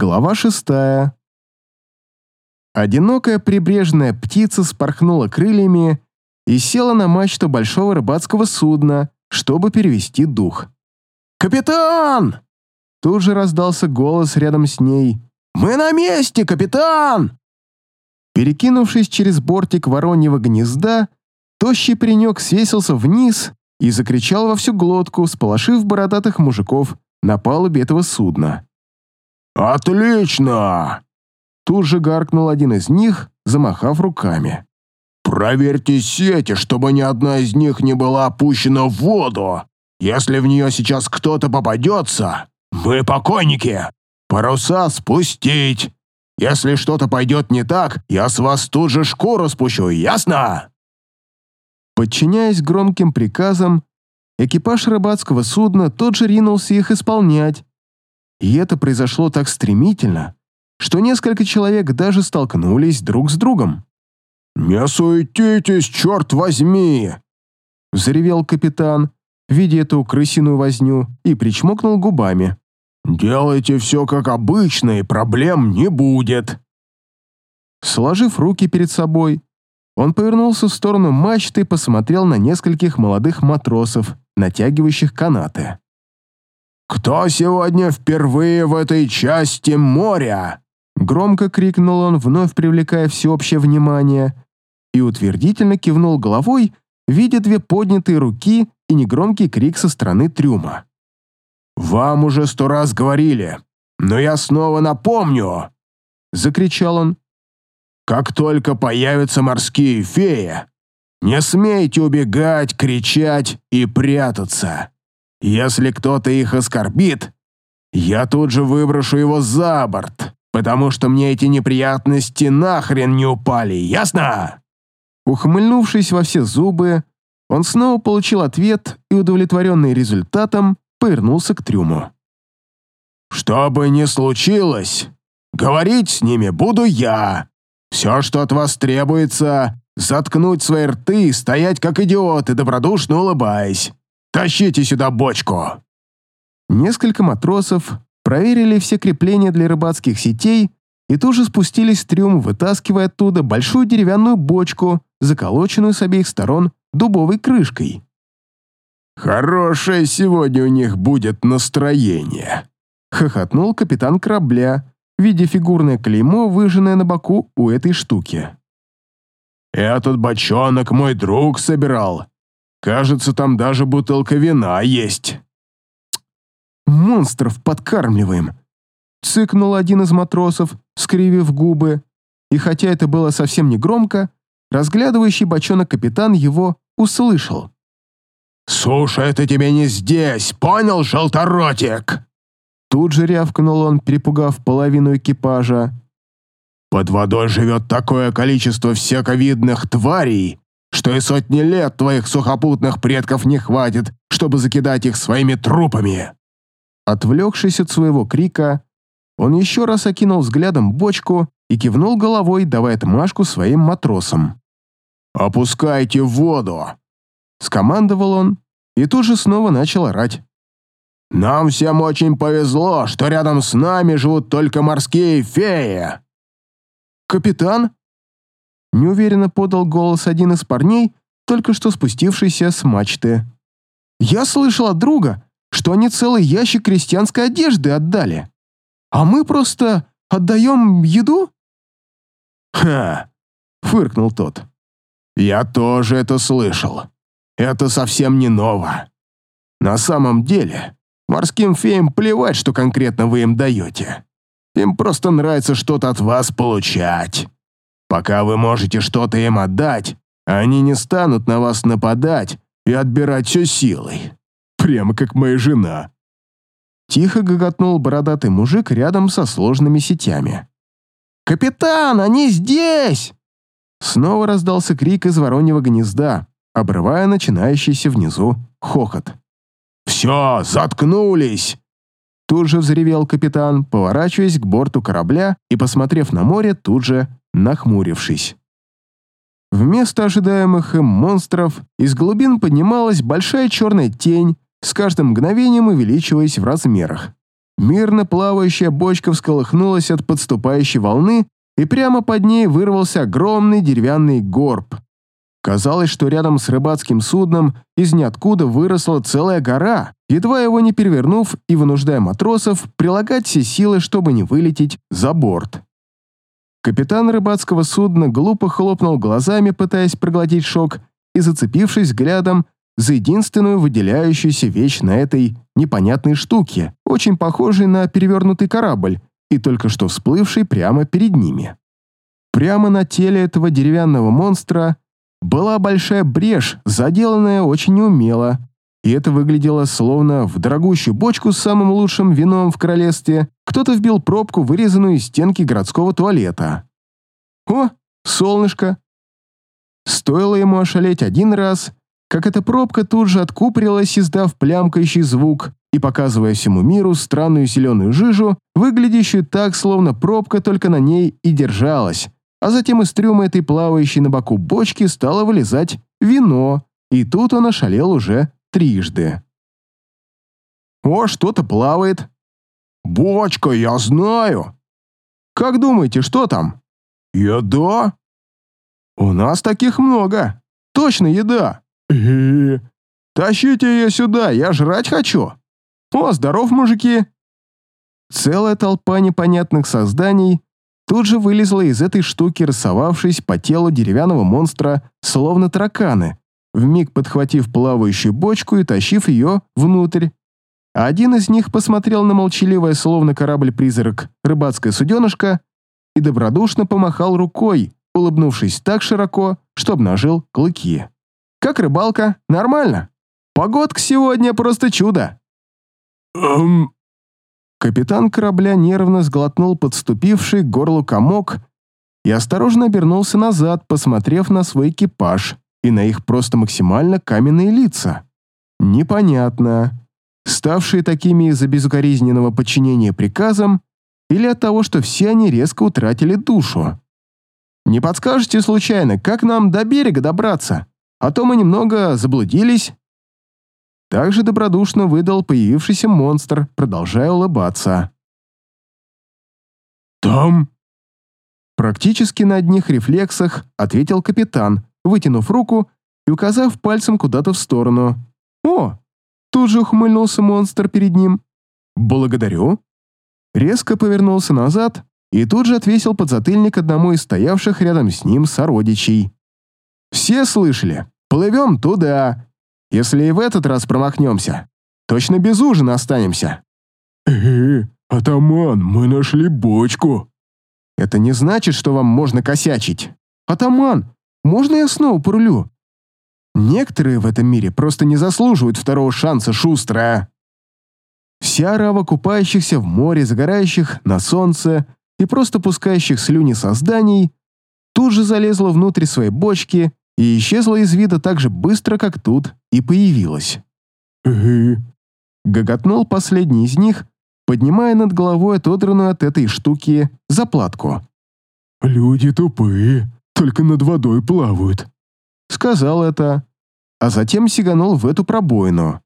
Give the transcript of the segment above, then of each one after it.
Глава шестая. Одинокая прибрежная птица спорхнула крыльями и села на мачту большого рыбацкого судна, чтобы перевести дух. «Капитан!» Тут же раздался голос рядом с ней. «Мы на месте, капитан!» Перекинувшись через бортик вороньего гнезда, тощий паренек свесился вниз и закричал во всю глотку, сполошив бородатых мужиков на палубе этого судна. «Отлично!» Тут же гаркнул один из них, замахав руками. «Проверьте сети, чтобы ни одна из них не была опущена в воду. Если в нее сейчас кто-то попадется, мы покойники. Паруса спустить. Если что-то пойдет не так, я с вас тут же шкуру спущу, ясно?» Подчиняясь громким приказам, экипаж рыбацкого судна тот же ринулся их исполнять. И это произошло так стремительно, что несколько человек даже столкнулись друг с другом. «Не суетитесь, черт возьми!» — взревел капитан, видя эту крысиную возню, и причмокнул губами. «Делайте все как обычно, и проблем не будет». Сложив руки перед собой, он повернулся в сторону мачты и посмотрел на нескольких молодых матросов, натягивающих канаты. «Кто сегодня впервые в этой части моря?» Громко крикнул он, вновь привлекая всеобщее внимание, и утвердительно кивнул головой, видя две поднятые руки и негромкий крик со стороны трюма. «Вам уже сто раз говорили, но я снова напомню!» — закричал он. Как только появятся морские феи, не смейте убегать, кричать и прятаться. Если кто-то их оскорбит, я тут же выброшу его за борт, потому что мне эти неприятности нахрен не упали, ясно?» Ухмыльнувшись во все зубы, он снова получил ответ и, удовлетворенный результатом, повернулся к трюму. «Что бы ни случилось, говорить с ними буду я, все, что от вас требуется, заткнуть свои рты, стоять как идиоты, добродушно улыбаясь. Тащите сюда бочку!» Несколько матросов проверили все крепления для рыбацких сетей и тоже спустились в трюм, вытаскивая оттуда большую деревянную бочку, заколоченную с обеих сторон дубовой крышкой. «Хорошее сегодня у них будет настроение», — хохотнул капитан корабля, видя фигурное клеймо, выжженное на боку у этой штуки. «Этот бочонок мой друг собирал. Кажется, там даже бутылка вина есть». «Монстров подкармливаем», — цыкнул один из матросов, скривив губы, и хотя это было совсем не громко, разглядывающий бочонок капитан его услышал. «Слушай, это тебе не здесь, понял, желторотик?» Тут же рявкнул он, перепугав половину экипажа. «Под водой живет такое количество всековидных тварей, что и сотни лет твоих сухопутных предков не хватит, чтобы закидать их своими трупами!» Отвлекшись от своего крика, он еще раз окинул взглядом бочку и кивнул головой, давая отмашку своим матросам. «Опускайте в воду!» Скомандовал он и тут же снова начал орать. Нам всем очень повезло, что рядом с нами живут только морские феи!» «Капитан?» Неуверенно подал голос один из парней, только что спустившийся с мачты. «Я слышал от друга, что они целый ящик крестьянской одежды отдали. А мы просто отдаем еду?» «Ха!» — фыркнул тот. «Я тоже это слышал. Это совсем не ново. На самом деле, Морским феям плевать, что конкретно вы им даете. Им просто нравится что-то от вас получать. Пока вы можете что-то им отдать, они не станут на вас нападать и отбирать все силой. Прямо как моя жена». Тихо гоготнул бородатый мужик рядом со сложными сетями. «Капитан, они здесь!» Снова раздался крик из вороньего гнезда, обрывая начинающийся внизу хохот. «Все, заткнулись!» Тут же взревел капитан, поворачиваясь к борту корабля и, посмотрев на море, тут же нахмурившись. Вместо ожидаемых им монстров из глубин поднималась большая черная тень, с каждым мгновением увеличиваясь в размерах. мирно плавающая бочка всколыхнулась от подступающей волны, и прямо под ней вырвался огромный деревянный горб. Казалось, что рядом с рыбацким судном из ниоткуда выросла целая гора, едва его не перевернув и вынуждая матросов прилагать все силы, чтобы не вылететь за борт. Капитан рыбацкого судна глупо хлопнул глазами, пытаясь проглотить шок, и зацепившись взглядом за единственную выделяющуюся вещь на этой непонятной штуке, очень похожей на перевернутый корабль и только что всплывший прямо перед ними. Прямо на теле этого деревянного монстра была большая брешь, заделанная очень неумело, и это выглядело словно в дорогущую бочку с самым лучшим вином в королевстве кто-то вбил пробку, вырезанную из стенки городского туалета. О, солнышко! Стоило ему ошалеть один раз, как эта пробка тут же откупорилась, издав плямкающий звук и показывая всему миру странную зеленую жижу, выглядящую так, словно пробка только на ней и держалась, а затем из трюма этой плавающей на боку бочки стало вылезать вино, и тут он ошалел уже трижды. «О, что-то плавает!» «Бочка, я знаю!» «Как думаете, что там?» «Еда?» «У нас таких много! Точно еда!» «Тащите ее сюда, я жрать хочу!» «О, здоров, мужики!» Целая толпа непонятных созданий тут же вылезла из этой штуки, рассовавшись по телу деревянного монстра, словно тараканы, вмиг подхватив плавающую бочку и тащив ее внутрь. А один из них посмотрел на молчаливое, словно корабль-призрак, рыбацкое суденышко и добродушно помахал рукой, улыбнувшись так широко, что обнажил клыки. «Как рыбалка? Нормально. Погодка сегодня просто чудо!» «Эм...» Капитан корабля нервно сглотнул подступивший к горлу комок и осторожно обернулся назад, посмотрев на свой экипаж и на их просто максимально каменные лица. Непонятно, ставшие такими из-за безукоризненного подчинения приказам или от того, что все они резко утратили душу. Не подскажете случайно, как нам до берега добраться? А то мы немного заблудились. Также добродушно выдал появившийся монстр, продолжая улыбаться. «Там?» Практически на одних рефлексах ответил капитан, вытянув руку и указав пальцем куда-то в сторону. «О!» Тут же ухмыльнулся монстр перед ним. «Благодарю». Резко повернулся назад и тут же отвесил подзатыльник одному из стоявших рядом с ним сородичей. «Все слышали? Плывем туда. Если и в этот раз промахнемся, точно без ужина останемся». «Э-э, атаман, мы нашли бочку». «Это не значит, что вам можно косячить. Атаман, можно я снова порулю? Некоторые в этом мире просто не заслуживают второго шанса, шустрая». Вся рава купающихся в море, загорающих на солнце и просто пускающих слюни созданий тут же залезла внутрь своей бочки и исчезла из вида так же быстро, как тут и появилась. «Э-э», Гоготнул последний из них, поднимая над головой отодранную от этой штуки заплатку. «Люди тупые, только над водой плавают». Сказал это, а затем сиганул в эту пробоину.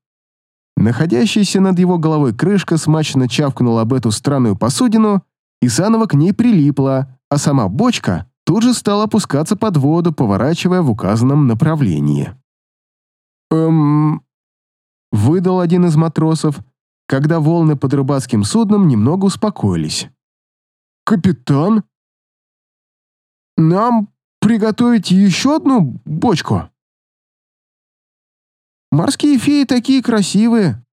Находящаяся над его головой крышка смачно чавкнула об эту странную посудину и заново к ней прилипла, а сама бочка тут же стала опускаться под воду, поворачивая в указанном направлении. «Эм...» — выдал один из матросов, когда волны под рыбацким судном немного успокоились. «Капитан? Нам приготовить еще одну бочку?» «Морские феи такие красивые»,